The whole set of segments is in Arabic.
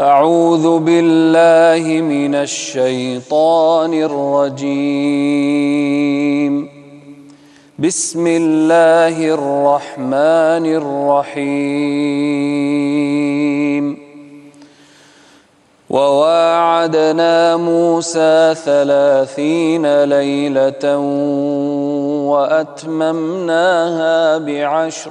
أعوذ بالله من الشيطان الرجيم. بسم الله الرحمن الرحيم. وواعدنا موسى ثلاثين ليلة وأتممناها بعشر.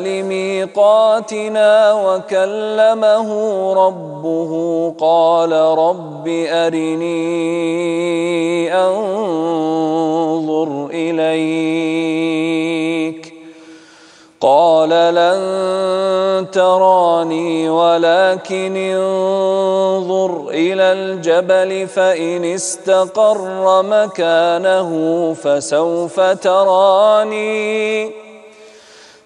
لميقاتنا وكلمه ربه قال رب أرني أنظر إليك. قال لن تراني ولكن انظر إلى الجبل فإن استقر مكانه فسوف تراني.